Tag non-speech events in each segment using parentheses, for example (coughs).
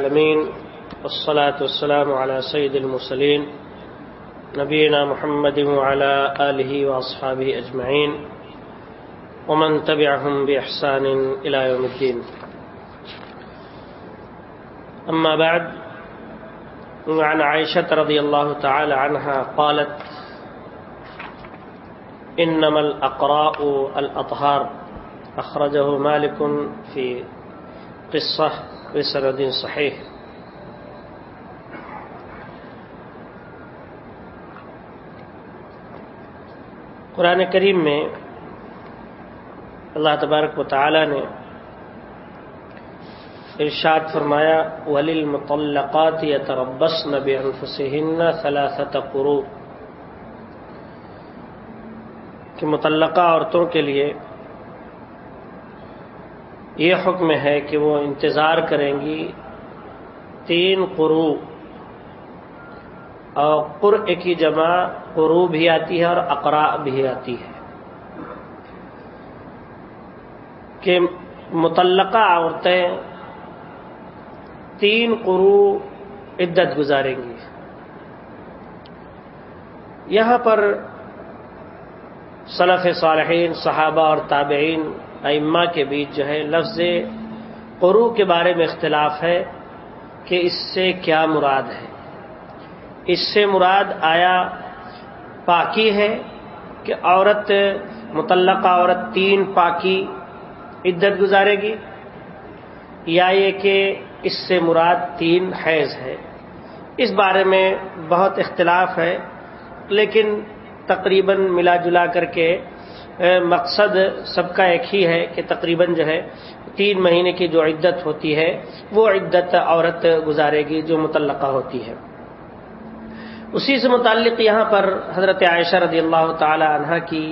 العالمين، والصلاة والسلام على سيد المرسلين، نبينا محمد وعلى آله وأصحابه أجمعين، ومن تبعهم بإحسان إلى يوم الدين. أما بعد، وعن عائشة رضي الله تعالى عنها قالت إنما الأقراء الأطهار، أخرجه مالك في قصة. بسند صحيح قرآن کریم میں اللہ تبارک و تعالی نے ارشاد فرمایا ولیل متعلقات یا تربس نب انفسن ثلاثت قرو کہ متعلقہ عورتوں کے لیے یہ حکم ہے کہ وہ انتظار کریں گی تین قرو اور قر کی جمع قرو بھی آتی ہے اور اقرا بھی آتی ہے کہ متعلقہ عورتیں تین قرو عدت گزاریں گی۔ یہاں پر صلف صالحین، صحابہ اور تابعین ائمہ کے بیچ جو ہے لفظ قرو کے بارے میں اختلاف ہے کہ اس سے کیا مراد ہے۔ اس سے مراد آیا پاکی ہے کہ عورت متعلقہ عورت تین پاکی عدت گزارے گی، یا یہ کہ اس سے مراد تین حیض ہے۔ اس بارے میں بہت اختلاف ہے، لیکن تقریباً ملا جلا کر کے مقصد سب کا ایک ہی ہے کہ تقریباً جو ہے تین مہینے کی جو عدت ہوتی ہے، وہ عدت عورت گزارے گی جو متعلقہ ہوتی ہے۔ اسی سے متعلق یہاں پر حضرت عائشہ رضی اللہ تعالی عنہ کی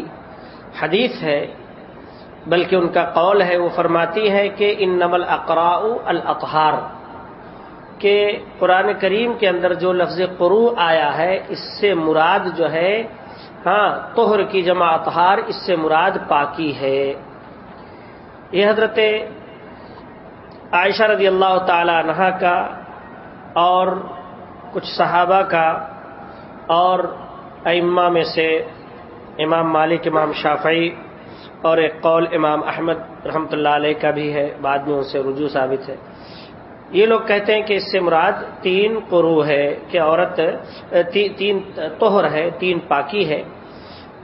حدیث ہے، بلکہ ان کا قول ہے، وہ فرماتی ہے کہ ان نمل اقراء الاطہار، کہ قرآن کریم کے اندر جو لفظ قرو آیا ہے، اس سے مراد جو ہے ہاں توہر کی جمع اطہار اس سے مراد پاکی ہے۔ یہ حضرت عائشہ رضی اللہ تعالی عنہ کا اور کچھ صحابہ کا اور ائمہ میں سے امام مالک، امام شافعی اور ایک قول امام احمد رحمۃ اللہ علیہ کا بھی ہے، بعد میں ان سے رجوع ثابت ہے۔ یہ لوگ کہتے ہیں کہ اس سے مراد تین قرو ہے کہ عورت تین توہر ہے، تین پاکی ہے۔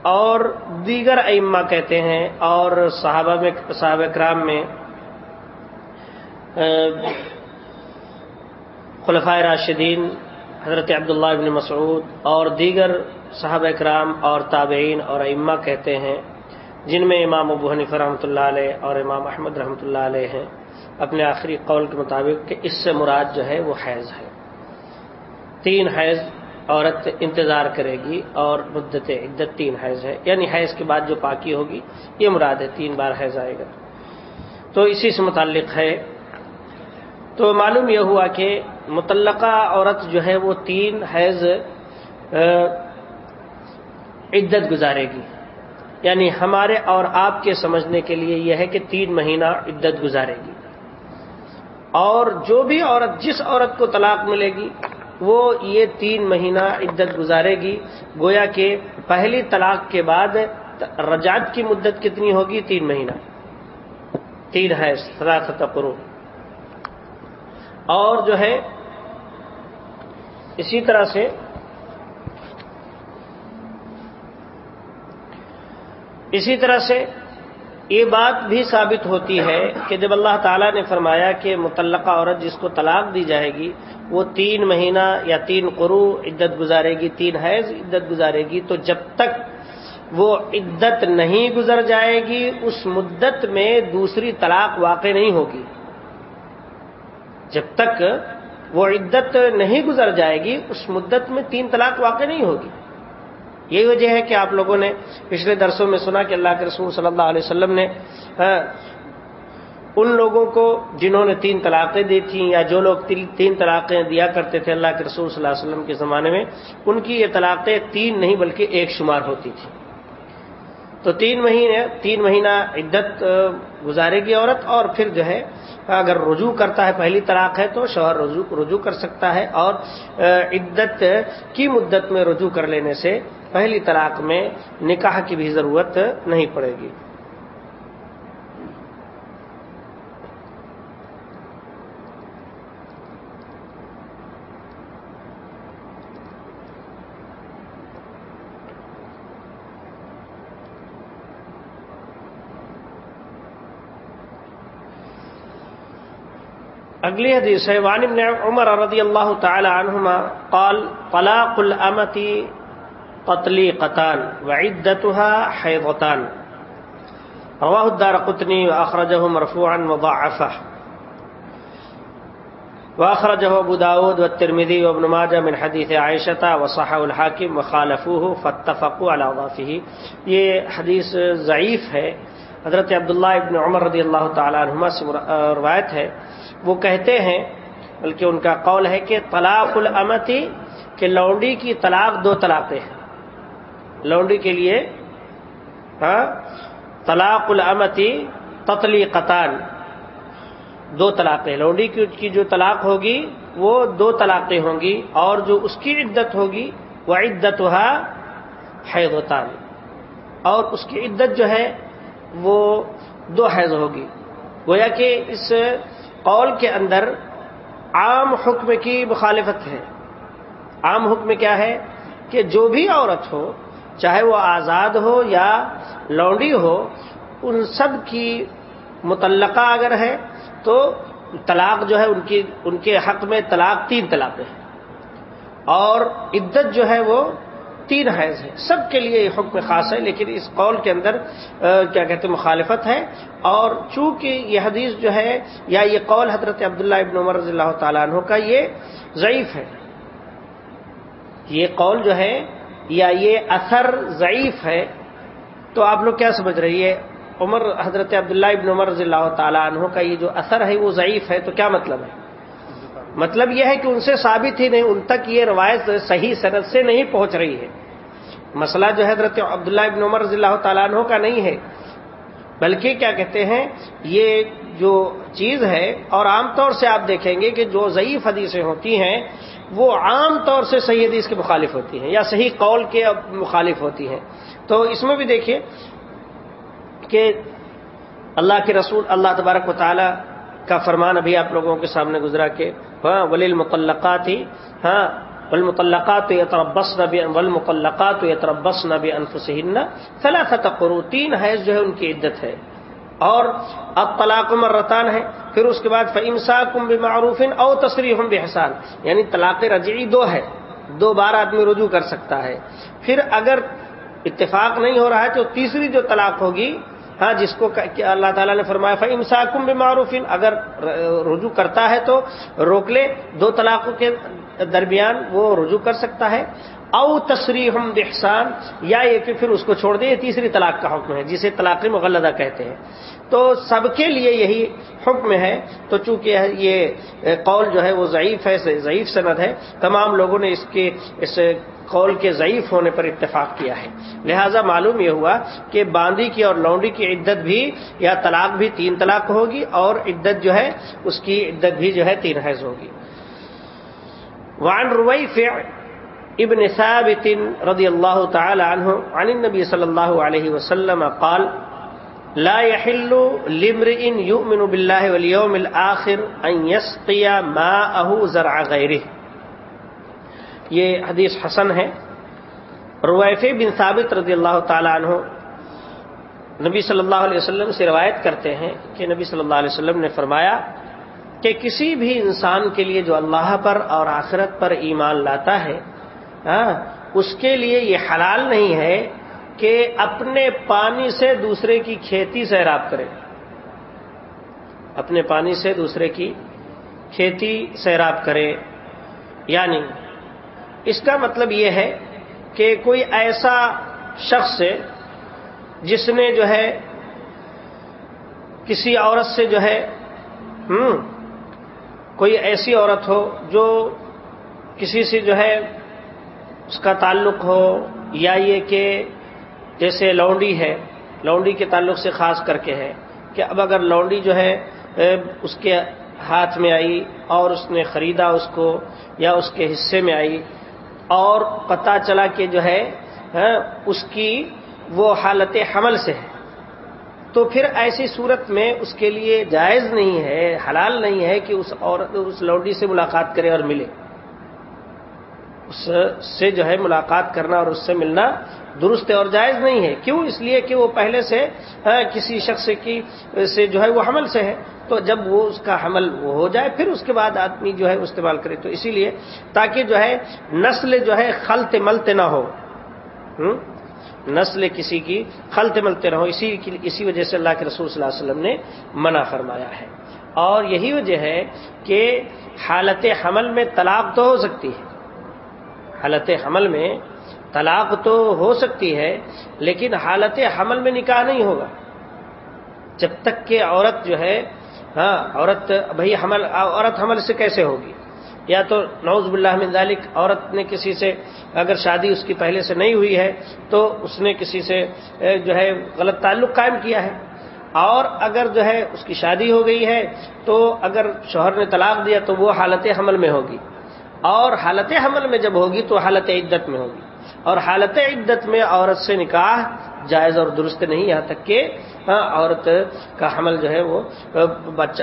اور دیگر ائمہ کہتے ہیں اور صحابہ میں صحابہ کرام میں خلفۂ راشدین، حضرت عبداللہ ابن مسعود اور دیگر صحابہ کرام اور تابعین اور ائمہ کہتے ہیں، جن میں امام ابو حنیف رحمۃ اللہ علیہ اور امام احمد رحمۃ اللہ علیہ ہیں۔ اپنے آخری قول کے مطابق کہ اس سے مراد جو ہے وہ حیض ہے۔ تین حیض عورت انتظار کرے گی اور مدت عدت تین حیض ہے۔ یعنی حیض کے بعد جو پاکی ہوگی، یہ مراد ہے تین بار حیض آئے گا۔ تو اسی سے متعلق ہے۔ تو معلوم یہ ہوا کہ متعلقہ عورت جو ہے وہ تین حیض عدت گزارے گی۔ یعنی ہمارے اور آپ کے سمجھنے کے لیے یہ ہے کہ تین مہینہ عدت گزارے گی۔ اور جو بھی عورت، جس عورت کو طلاق ملے گی وہ یہ تین مہینہ عدت گزارے گی۔ گویا کہ پہلی طلاق کے بعد رجعت کی مدت کتنی ہوگی؟ تین مہینہ۔ تین ہے سراخت پرو اور جو ہے، اسی طرح سے اسی طرح سے یہ بات بھی ثابت ہوتی ہے کہ جب اللہ تعالیٰ نے فرمایا کہ متعلقہ عورت جس کو طلاق دی جائے گی، وہ تین مہینہ یا تین قرو عدت گزارے گی، تین حیض عدت گزارے گی، تو جب تک وہ عدت نہیں گزر جائے گی، اس مدت میں دوسری طلاق واقع نہیں ہوگی۔ جب تک وہ عدت نہیں گزر جائے گی، اس مدت میں تین طلاق واقع نہیں ہوگی۔ یہی وجہ ہے کہ آپ لوگوں نے پچھلے درسوں میں سنا کہ اللہ کے رسول صلی اللہ علیہ وسلم نے ہاں، ان لوگوں کو جنہوں نے تین طلاقیں دی تھیں یا جو لوگ تین طلاقیں دیا کرتے تھے اللہ کے رسول صلی اللہ علیہ وسلم کے زمانے میں، ان کی یہ طلاقیں تین نہیں بلکہ ایک شمار ہوتی تھی تو تین مہینے، تین مہینہ عدت گزارے گی عورت اور پھر جو ہے اگر رجوع کرتا ہے، پہلی طلاق ہے تو شوہر رجوع کر سکتا ہے اور عدت کی مدت میں رجوع کر لینے سے پہلی طلاق میں نکاح کی بھی ضرورت نہیں پڑے گی۔ اگلی حدیث ہے وان ابن عمر رضی اللہ تعالی عنہما قال، طلاق الامتی قتلی قطان وعدتها حیضتان۔ رواه الدار قطنی واخرجه مرفوعا وضعفه۔ واخرجه ابو داود والترمذي وابن ماجه من حديث عائشة وصحه الحاكم وخالفوه فاتفقوا على ضعفه یہ حدیث ضعیف ہے۔ حضرت عبداللہ ابن عمر رضی اللہ تعالی عنہما سے روایت ہے۔ وہ کہتے ہیں، بلکہ ان کا قول ہے کہ طلاق الامتی کہ لونڈی کی طلاق دو طلاقیں ہیں۔ لونڈی کے لیے ہاں طلاق الامتی تتلی قطان دو طلاقیں۔ لونڈی کی جو طلاق ہوگی، وہ دو طلاقیں ہوں گی، اور جو اس کی عدت ہوگی، وہ عدت حیضتان۔ اور اس کی عدت جو ہے، وہ دو حیض ہوگی۔ گویا کہ اس قول کے اندر عام حکم کی مخالفت ہے۔ عام حکم کیا ہے کہ جو بھی عورت ہو، چاہے وہ آزاد ہو یا لونڈی ہو، ان سب کی متعلقہ اگر ہے تو طلاق جو ہے ان کی، ان کے حق میں طلاق تین طلاق ہے اور عدت جو ہے وہ تین حیض ہے سب کے لیے یہ حکم خاص ہے، لیکن اس قول کے اندر کیا کہتے ہیں، مخالفت ہے۔ اور چونکہ یہ حدیث جو ہے، یا یہ قول حضرت عبداللہ ابن عمر رضی اللہ تعالیٰ عنہ کا، یہ ضعیف ہے۔ یہ قول جو ہے، یا یہ اثر ضعیف ہے، تو آپ لوگ کیا سمجھ رہی ہے عمر، حضرت عبداللہ ابن عمر رضی اللہ تعالیٰ عنہ کا یہ جو اثر ہے، وہ ضعیف ہے، تو کیا مطلب ہے؟ مطلب یہ ہے کہ ان سے ثابت ہی نہیں، ان تک یہ روایت صحیح صنعت سے نہیں پہنچ رہی ہے۔ مسئلہ جو حضرت عبداللہ ابن عمر رضی اللہ تعالیٰ عنہ کا نہیں ہے۔ بلکہ کیا کہتے ہیں، یہ جو چیز ہے، اور عام طور سے آپ دیکھیں گے کہ جو ضعیف حدیثیں ہوتی ہیں، وہ عام طور سے صحیح حدیث کے مخالف ہوتی ہیں، یا صحیح قول کے مخالف ہوتی ہیں۔ تو اس میں بھی دیکھیے کہ اللہ کے رسول، اللہ تبارک و تعالی کا فرمان ابھی آپ لوگوں کے سامنے گزرا کہ ہاں ولیل مقلقات ہی ہاں والمطلقات يتربصن والمطلقات يتربصن بانفسهن ثلاثه قروء تین حیض جو ہے ان کی عدت ہے۔ اور اب طلاق مرتان ہے، پھر اس کے بعد فامساکم بمعروف او تصریح بحسان۔ یعنی طلاق رجعی دو ہے، دو بار آدمی رجوع کر سکتا ہے۔ پھر اگر اتفاق نہیں ہو رہا ہے تو تیسری جو طلاق ہوگی ہاں جس کو اللہ تعالیٰ نے فرمایا فا امساکم بمعروف۔ اگر رجوع کرتا ہے تو روک لے، دو طلاقوں کے درمیان وہ رجوع کر سکتا ہے۔ او تصریح بحسان یا یہ کہ پھر اس کو چھوڑ دے یہ تیسری طلاق کا حکم ہے، جسے طلاق مغلدہ کہتے ہیں۔ تو سب کے لیے یہی حکم ہے۔ تو چونکہ یہ قول جو ہے وہ ضعیف ہے، ضعیف سند ہے، تمام لوگوں نے اس کے، اس قول کے ضعیف ہونے پر اتفاق کیا ہے۔ لہذا معلوم یہ ہوا کہ باندی کی اور لونڈی کی عدت بھی، یا طلاق بھی تین طلاق ہوگی، اور عدت جو ہے، اس کی عدت بھی جو ہے تین حیض ہوگی۔ وعن رويفع ابن ثابت رضي الله تعالى عنه عن النبي صلى الله عليه وسلم قال، لا يحل لامرئ يؤمن بالله واليوم الآخر أن يسقي ماءه زرع غيره یہ حدیث حسن ہے۔ رویف بن ثابت رضی اللہ تعالی عنہ نبی صلی اللہ علیہ وسلم سے روایت کرتے ہیں کہ نبی صلی اللہ علیہ وسلم نے فرمایا کہ کسی بھی انسان کے لیے جو اللہ پر اور آخرت پر ایمان لاتا ہے ہاں، اس کے لیے یہ حلال نہیں ہے کہ اپنے پانی سے دوسرے کی کھیتی سیراب کرے۔ اپنے پانی سے دوسرے کی کھیتی سیراب کرے۔ یعنی اس کا مطلب یہ ہے کہ کوئی ایسا شخص جس نے جو ہے، کسی عورت سے جو ہے ہم کوئی ایسی عورت ہو جو کسی سے جو ہے اس کا تعلق ہو یا یہ کہ جیسے لونڈی ہے، لونڈی کے تعلق سے خاص کر کے ہے کہ اب اگر لونڈی جو ہے، اس کے ہاتھ میں آئی اور اس نے خریدا اس کو یا اس کے حصے میں آئی اور پتا چلا کہ جو ہے ہاں، اس کی وہ حالت حمل سے ہے، تو پھر ایسی صورت میں اس کے لیے جائز نہیں ہے، حلال نہیں ہے کہ اس عورت اس لوڈی سے ملاقات کرے اور ملے۔ اس سے جو ہے ملاقات کرنا اور اس سے ملنا درست اور جائز نہیں ہے۔ کیوں؟ اس لیے کہ وہ پہلے سے کسی شخص کی سے جو ہے وہ حمل سے ہے۔ تو جب وہ اس کا حمل وہ ہو جائے، پھر اس کے بعد آدمی جو ہے استعمال کرے۔ تو اسی لیے تاکہ جو ہے نسل جو ہے خلط ملتے نہ ہو۔ نسل کسی کی خلط ملتے رہو اسی اسی وجہ سے اللہ کے رسول صلی اللہ علیہ وسلم نے منع فرمایا ہے۔ اور یہی وجہ ہے کہ حالت حمل میں طلاق تو ہو سکتی ہے۔ حالت حمل میں طلاق تو ہو سکتی ہے، لیکن حالت حمل میں نکاح نہیں ہوگا۔ جب تک کہ عورت جو ہے ہاں عورت، بھائی حمل، عورت حمل سے کیسے ہوگی؟ یا تو نوز باللہ من ذالک، عورت نے کسی سے اگر شادی اس کی پہلے سے نہیں ہوئی ہے، تو اس نے کسی سے جو ہے، غلط تعلق قائم کیا ہے۔ اور اگر جو ہے، اس کی شادی ہو گئی ہے، تو اگر شوہر نے طلاق دیا، تو وہ حالت حمل میں ہوگی۔ اور حالت حمل میں جب ہوگی تو حالت عدت میں ہوگی۔ اور حالت عدت میں عورت سے نکاح جائز اور درست نہیں، یہاں تک کہ ہاں، عورت کا حمل جو ہے وہ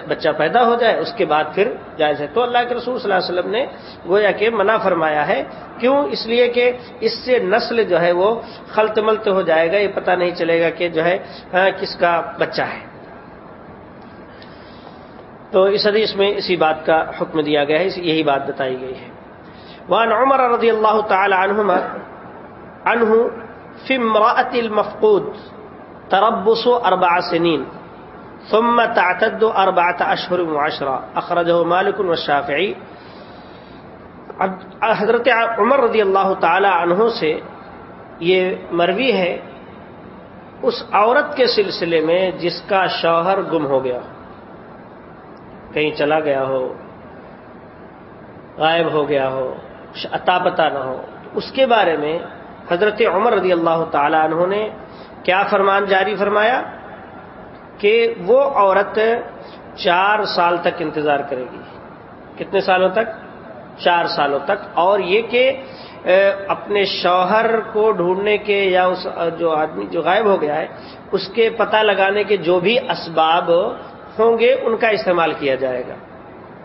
بچہ پیدا ہو جائے، اس کے بعد پھر جائز ہے۔ تو اللہ کے رسول صلی اللہ علیہ وسلم نے گویا کہ منع فرمایا ہے۔ کیوں؟ اس لیے کہ اس سے نسل جو ہے وہ خلط ملت ہو جائے گا، یہ پتہ نہیں چلے گا کہ جو ہے ہاں، کس کا بچہ ہے۔ تو اس حدیث میں اسی بات کا حکم دیا گیا ہے یہی بات بتائی گئی ہے۔ وان عمر رضی اللہ تعالی عنہما، عنہ فی امرأة المفقود، تربص اربع سنین، ثم تعتد اربعة اشهر وعشرة، اخرجه مالك والشافعی حضرت عمر رضی اللہ تعالی عنہ سے یہ مروی ہے، اس عورت کے سلسلے میں جس کا شوہر گم ہو گیا۔ کہیں چلا گیا ہو، غائب ہو گیا ہو، عطا پتا نہ ہو۔ اس کے بارے میں حضرت عمر رضی اللہ تعالی عنہ نے کیا فرمان جاری فرمایا؟ کہ وہ عورت چار سال تک انتظار کرے گی۔ کتنے سالوں تک؟ چار سالوں تک۔ اور یہ کہ اپنے شوہر کو ڈھونڈنے کے یا اس، جو آدمی جو غائب ہو گیا ہے، اس کے پتہ لگانے کے جو بھی اسباب ہوں گے، ان کا استعمال کیا جائے گا۔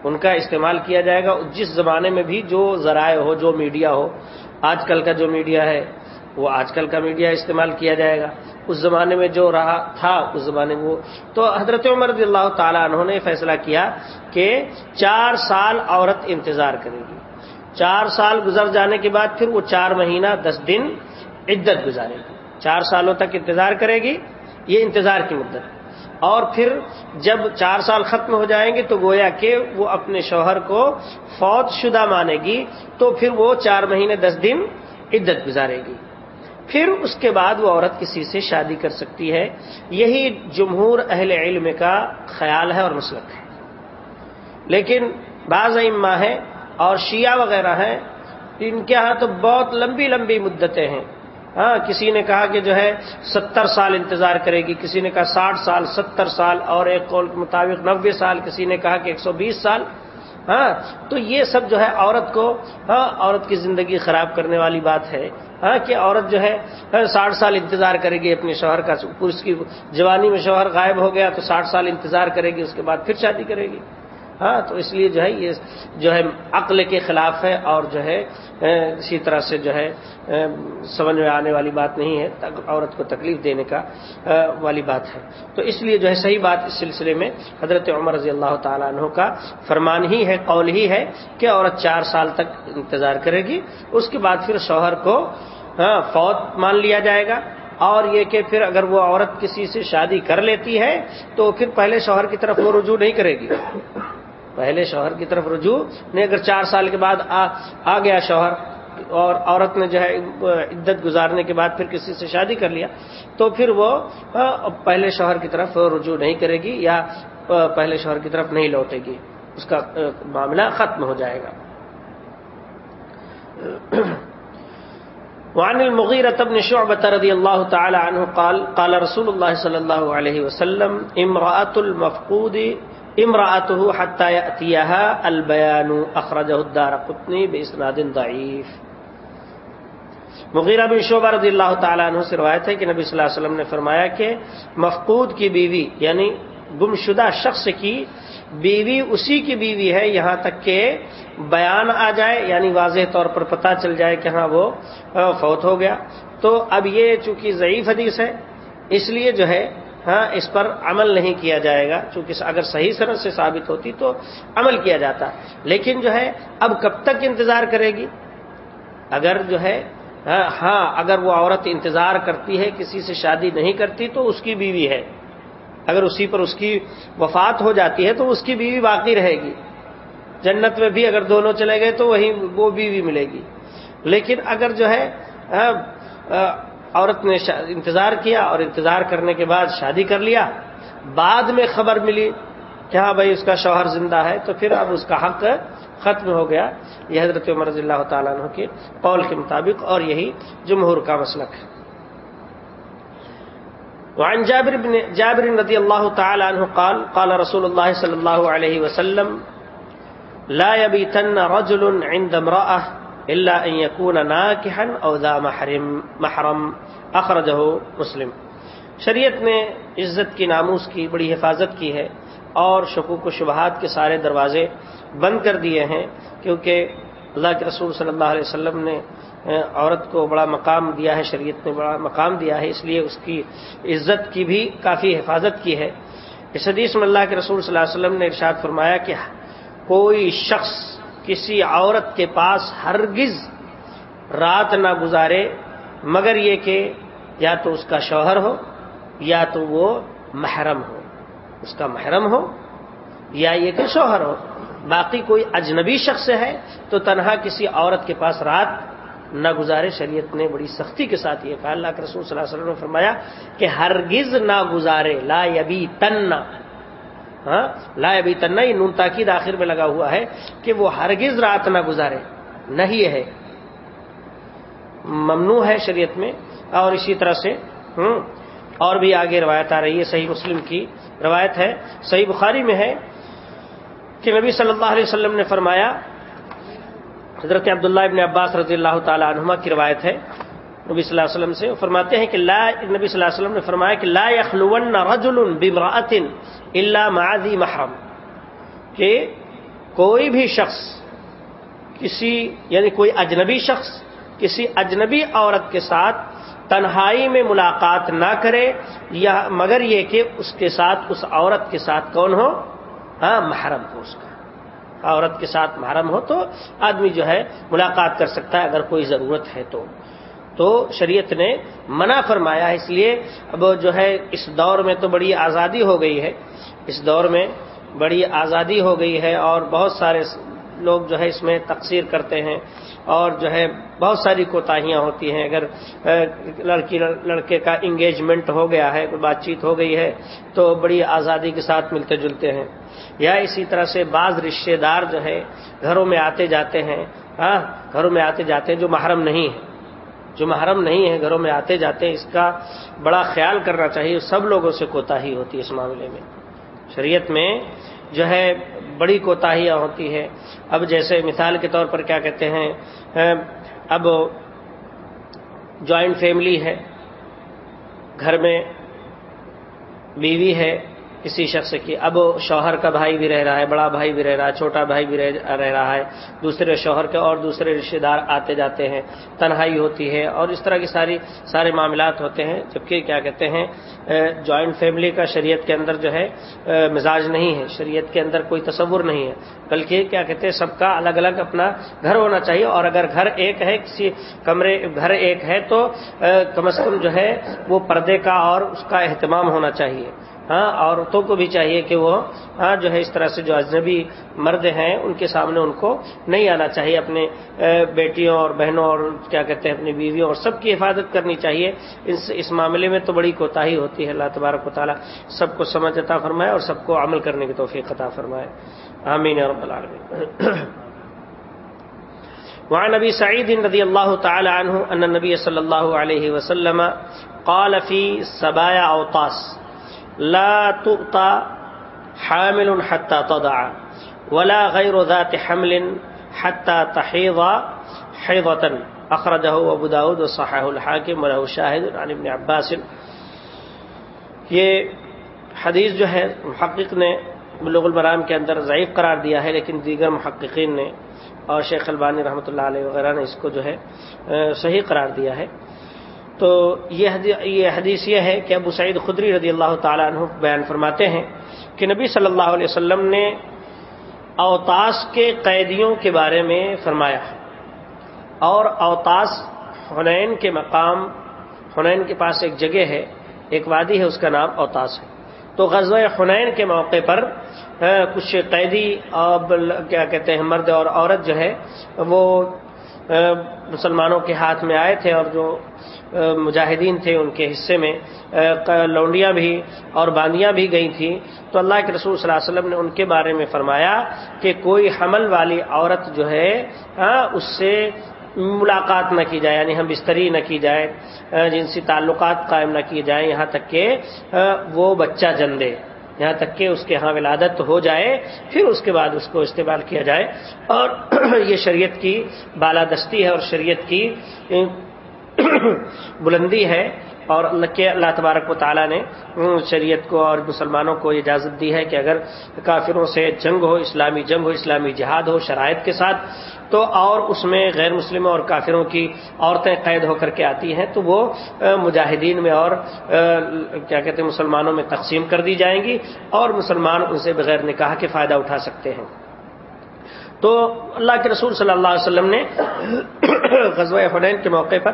ان کا استعمال کیا جائے گا۔ جس زمانے میں بھی جو ذرائع ہو، جو میڈیا ہو، آج کل کا جو میڈیا ہے، وہ آج کل کا میڈیا استعمال کیا جائے گا۔ اس زمانے میں جو رہا تھا، اس زمانے میں وہ۔ تو حضرت عمر رضی اللہ تعالیٰ انہوں نے فیصلہ کیا کہ چار سال عورت انتظار کرے گی۔ چار سال گزر جانے کے بعد پھر وہ چار مہینہ، دس دن عدت گزارے گی۔ چار سالوں تک انتظار کرے گی، یہ انتظار کی مدت۔ اور پھر جب چار سال ختم ہو جائیں گے تو گویا کہ وہ اپنے شوہر کو فوت شدہ مانے گی، تو پھر وہ چار مہینے دس دن عدت گزارے گی۔ پھر اس کے بعد وہ عورت کسی سے شادی کر سکتی ہے۔ یہی جمہور اہل علم کا خیال ہے اور مسلک ہے۔ لیکن بعض اما ہیں اور شیعہ وغیرہ ہیں، ان کے ہاں تو بہت لمبی لمبی مدتیں ہیں۔ ہاں کسی نے کہا کہ جو ہے ستر سال انتظار کرے گی، کسی نے کہا ساٹھ سال، ستر سال، اور ایک قول کے مطابق نوے سال، کسی نے کہا کہ ایک سو بیس سال۔ ہاں تو یہ سب جو ہے عورت کو ہاں عورت کی زندگی خراب کرنے والی بات ہے۔ ہاں کہ عورت جو ہے ہاں، ساٹھ سال انتظار کرے گی اپنے شوہر کا اس کی جوانی میں شوہر غائب ہو گیا تو ساٹھ سال انتظار کرے گی، اس کے بعد پھر شادی کرے گی۔ ہاں تو اس لیے جو ہے یہ جو ہے عقل کے خلاف ہے اور جو ہے اسی طرح سے جو ہے سمجھ میں آنے والی بات نہیں ہے عورت کو تکلیف دینے کا والی بات ہے۔ تو اس لیے جو ہے صحیح بات اس سلسلے میں حضرت عمر رضی اللہ تعالیٰ عنہ کا فرمان ہی ہے، قول ہی ہے کہ عورت چار سال تک انتظار کرے گی، اس کے بعد پھر شوہر کو ہاں، فوت مان لیا جائے گا۔ اور یہ کہ پھر اگر وہ عورت کسی سے شادی کر لیتی ہے تو پھر پہلے شوہر کی طرف وہ رجوع نہیں کرے گی۔ پہلے شوہر کی طرف رجوع نہیں، اگر چار سال کے بعد آ گیا شوہر اور عورت نے جو ہے، عدت گزارنے کے بعد پھر کسی سے شادی کر لیا، تو پھر وہ پہلے شوہر کی طرف رجوع نہیں کرے گی یا پہلے شوہر کی طرف نہیں لوٹے گی۔ اس کا معاملہ ختم ہو جائے گا۔ وعن المغيرة بن شعبة رضي الله تعالى عنه قال قال رسول الله صلى الله عليه وسلم، امرأة المفقود امراۃ حتیہ البیان اخرج الدار قطنی بسناد ضعیف مغیرہ بن شعبہ رضی اللہ تعالیٰ عنہ سے روایت ہے کہ نبی صلی اللہ علیہ وسلم نے فرمایا کہ مفقود کی بیوی یعنی گمشدہ شخص کی بیوی اسی کی بیوی ہے، یہاں تک کہ بیان آ جائے یعنی واضح طور پر پتہ چل جائے کہ ہاں وہ فوت ہو گیا۔ تو اب یہ چونکہ ضعیف حدیث ہے، اس لیے جو ہے ہاں اس پر عمل نہیں کیا جائے گا، چونکہ اگر صحیح صنعت سے ثابت ہوتی تو عمل کیا جاتا۔ لیکن جو ہے، اب کب تک انتظار کرے گی؟ اگر جو ہے ہاں،, ہاں اگر وہ عورت انتظار کرتی ہے، کسی سے شادی نہیں کرتی، تو اس کی بیوی ہے۔ اگر اسی پر اس کی وفات ہو جاتی ہے، تو اس کی بیوی باقی رہے گی۔ جنت میں بھی اگر دونوں چلے گئے، تو وہی وہ بیوی ملے گی۔ لیکن اگر جو ہے ہاں، عورت نے انتظار کیا اور انتظار کرنے کے بعد شادی کر لیا۔ بعد میں خبر ملی کہ ہاں بھائی، اس کا شوہر زندہ ہے۔ تو پھر اب اس کا حق ختم ہو گیا۔ یہ حضرت عمر رضی اللہ تعالیٰ عنہ کے قول کے مطابق اور یہی جمہور کا مسلک ہے۔ وعن جابر بن جابر رضی اللہ تعالی عنہ قال قال رسول اللہ صلی اللہ علیہ وسلم، لا يبيتن رجل عند امرأة الا ان يكون ناكحا او ذا محرم محرم اخرجه مسلم۔ شریعت نے عزت کی، ناموس کی، بڑی حفاظت کی ہے اور شکوک و شبہات کے سارے دروازے بند کر دیے ہیں کیونکہ اللہ کے رسول صلی اللہ علیہ وسلم نے عورت کو بڑا مقام دیا ہے، شریعت نے بڑا مقام دیا ہے، اس لیے اس کی عزت کی بھی کافی حفاظت کی ہے۔ اس حدیث میں اللہ کے رسول صلی اللہ علیہ وسلم نے ارشاد فرمایا کہ کوئی شخص کسی عورت کے پاس ہرگز رات نہ گزارے، مگر یہ کہ یا تو اس کا شوہر ہو، یا تو وہ محرم ہو۔ اس کا محرم ہو، یا یہ کہ شوہر ہو۔ باقی کوئی اجنبی شخص ہے تو تنہا کسی عورت کے پاس رات نہ گزارے۔ شریعت نے بڑی سختی کے ساتھ یہ کہا۔ اللہ کے رسول صلی اللہ علیہ وسلم نے فرمایا کہ ہرگز نہ گزارے۔ لا یبی تن ہاں لا ابھی تنہا یہ نون تاکید آخر میں لگا ہوا ہے کہ وہ ہرگز رات نہ گزارے نہیں ہے۔ ممنوع ہے شریعت میں۔ اور اسی طرح سے اور بھی آگے روایت آ رہی ہے، صحیح مسلم کی روایت ہے۔ صحیح بخاری میں ہے کہ نبی صلی اللہ علیہ وسلم نے فرمایا، حضرت عبداللہ ابن عباس رضی اللہ تعالی عنہما کی روایت ہے۔ نبی صلی اللہ علیہ وسلم سے فرماتے ہیں کہ لا نبی صلی اللہ علیہ وسلم نے فرمایا کہ لا يخلون رجل بامرأة الا مع ذی محرم، کہ کوئی بھی شخص، کسی یعنی کوئی اجنبی شخص، کسی اجنبی عورت کے ساتھ تنہائی میں ملاقات نہ کرے، یا مگر یہ کہ اس کے ساتھ، اس عورت کے ساتھ کون ہو؟ ہاں محرم ہو اس کا۔ عورت کے ساتھ محرم ہو تو آدمی جو ہے ملاقات کر سکتا ہے اگر کوئی ضرورت ہے تو۔ تو شریعت نے منع فرمایا اس لیے اب جو ہے، اس دور میں تو بڑی آزادی ہو گئی ہے۔ اس دور میں بڑی آزادی ہو گئی ہے اور بہت سارے لوگ جو ہے اس میں تقسیر کرتے ہیں اور جو ہے بہت ساری کوتاہیاں ہوتی ہیں۔ اگر لڑکی، لڑکے کا انگیجمنٹ ہو گیا ہے بات چیت ہو گئی ہے، تو بڑی آزادی کے ساتھ ملتے جلتے ہیں۔ یا اسی طرح سے بعض رشتے دار جو ہے، گھروں میں آتے جاتے ہیں۔ ہاں گھروں میں آتے جاتے ہیں جو محرم نہیں ہے۔ جو محرم نہیں ہے، گھروں میں آتے جاتے ہیں اس کا بڑا خیال کرنا چاہیے۔ سب لوگوں سے کوتا ہی ہوتی ہے اس معاملے میں۔ شریعت میں جو ہے، بڑی کوتاہیاں ہوتی ہے اب جیسے مثال کے طور پر کیا کہتے ہیں اب جوائنٹ فیملی ہے، گھر میں بیوی ہے کسی شخص کی۔ اب شوہر کا بھائی بھی رہ رہا ہے، بڑا بھائی بھی رہ رہا ہے، چھوٹا بھائی بھی رہ رہا ہے۔ دوسرے شوہر کے اور دوسرے رشتے دار آتے جاتے ہیں، تنہائی ہوتی ہے اور اس طرح کی ساری سارے معاملات ہوتے ہیں۔ جبکہ کیا کہتے ہیں جوائنٹ فیملی کا شریعت کے اندر جو ہے مزاج نہیں ہے۔ شریعت کے اندر کوئی تصور نہیں ہے۔ بلکہ کیا کہتے ہیں، سب کا الگ الگ اپنا گھر ہونا چاہیے۔ اور اگر گھر ایک ہے، کسی کمرے گھر ایک ہے تو کم از کم جو ہے، وہ پردے کا اور اس کا اہتمام ہونا چاہیے۔ ہاں عورتوں کو بھی چاہیے کہ وہ ہاں جو ہے اس طرح سے جو اجنبی مرد ہیں، ان کے سامنے ان کو نہیں آنا چاہیے، اپنے بیٹیوں اور بہنوں اور کیا کہتے ہیں، اپنی بیویوں اور سب کی حفاظت کرنی چاہیے۔ اس اس معاملے میں تو بڑی کوتاہی ہوتی ہے۔ اللہ تبارک و تعالیٰ سب کو سمجھ عطا فرمائے اور سب کو عمل کرنے کی توفیق عطا فرمائے۔ آمین رب العالمین۔ (clears throat) وعن نبی سعید رضی اللہ تعالی عنہ ان نبی صلی اللہ علیہ وسلم قال فی سبایا اوتاس لا تؤتا حامل حتى تضع، ولا غير ذات حمل حتى تحيض حيضة. أخرجه أبو داود وصححه الحاكم وله شاهد عن ابن عباس. یہ حدیث جو ہے، محقق نے بلوغ المرام کے اندر ضعیف قرار دیا ہے، لیکن دیگر محققین نے اور شیخ البانی رحمۃ اللہ علیہ وغیرہ نے اس کو جو ہے صحیح قرار دیا ہے۔ تو یہ حدیث یہ ہے کہ ابو سعید خدری رضی اللہ تعالیٰ عنہ بیان فرماتے ہیں کہ نبی صلی اللہ علیہ وسلم نے اوتاس کے قیدیوں کے بارے میں فرمایا اور اوتاس حنین کے مقام، حنین کے پاس ایک جگہ ہے، ایک وادی ہے، اس کا نام اوتاس ہے۔ تو غزوہ حنین کے موقع پر کچھ قیدی کیا کہتے ہیں، مرد اور عورت جو ہے، وہ مسلمانوں کے ہاتھ میں آئے تھے اور جو مجاہدین تھے ان کے حصے میں لونڈیاں بھی اور باندیاں بھی گئی تھیں۔ تو اللہ کے رسول صلی اللہ علیہ وسلم نے ان کے بارے میں فرمایا کہ کوئی حمل والی عورت جو ہے اس سے ملاقات نہ کی جائے یعنی ہم بستری نہ کی جائے جنسی تعلقات قائم نہ کی جائیں، یہاں تک کہ وہ بچہ جن دے یہاں تک کہ اس کے ہاں ولادت ہو جائے، پھر اس کے بعد اس کو استعمال کیا جائے۔ اور (clears throat) یہ شریعت کی بالادستی ہے اور شریعت کی (clears throat) بلندی ہے۔ اور اللہ کے اللہ تبارک و تعالیٰ نے شریعت کو اور مسلمانوں کو اجازت دی ہے کہ اگر کافروں سے جنگ ہو، اسلامی جنگ ہو، اسلامی جہاد ہو شرائط کے ساتھ، تو اور اس میں غیر مسلموں اور کافروں کی عورتیں قید ہو کر کے آتی ہیں، تو وہ مجاہدین میں اور کیا کہتے ہیں، مسلمانوں میں تقسیم کر دی جائیں گی اور مسلمان ان سے بغیر نکاح کے فائدہ اٹھا سکتے ہیں۔ تو اللہ کے رسول صلی اللہ علیہ وسلم نے (coughs) غزوہ حنین کے موقع پر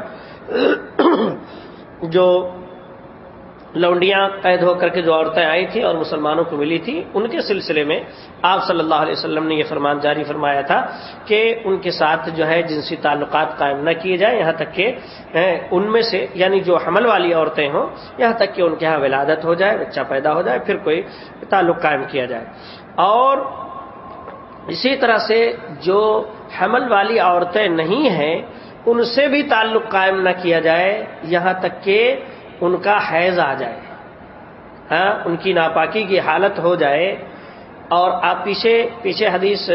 جو لونڈیاں قید ہو کر کے جو عورتیں آئی تھیں اور مسلمانوں کو ملی تھی، ان کے سلسلے میں آپ صلی اللہ علیہ وسلم نے یہ فرمان جاری فرمایا تھا کہ ان کے ساتھ جو ہے جنسی تعلقات قائم نہ کیے جائیں، یہاں تک کہ ان میں سے یعنی جو حمل والی عورتیں ہوں، یہاں تک کہ ان کے یہاں ولادت ہو جائے، بچہ پیدا ہو جائے، پھر کوئی تعلق قائم کیا جائے۔ اور اسی طرح سے جو حمل والی عورتیں نہیں ہیں ان سے بھی تعلق قائم نہ کیا جائے، یہاں تک کہ ان کا حیض آ جائے۔ ہاں ان کی ناپاکی کی حالت ہو جائے۔ اور آپ پیچھے پیچھے حدیث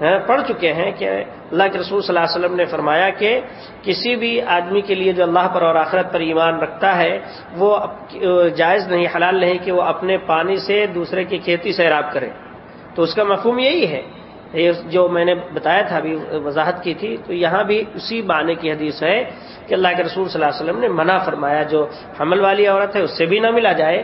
ہاں، پڑھ چکے ہیں کہ اللہ کے رسول صلی اللہ علیہ وسلم نے فرمایا کہ کسی بھی آدمی کے لیے جو اللہ پر اور آخرت پر ایمان رکھتا ہے، وہ جائز نہیں، حلال نہیں کہ وہ اپنے پانی سے دوسرے کی کھیتی سیراب کرے۔ تو اس کا مفہوم یہی ہے۔ جو میں نے بتایا تھا ابھی وضاحت کی تھی، تو یہاں بھی اسی معنی کی حدیث ہے کہ اللہ کے رسول صلی اللہ علیہ وسلم نے منع فرمایا، جو حمل والی عورت ہے اس سے بھی نہ ملا جائے،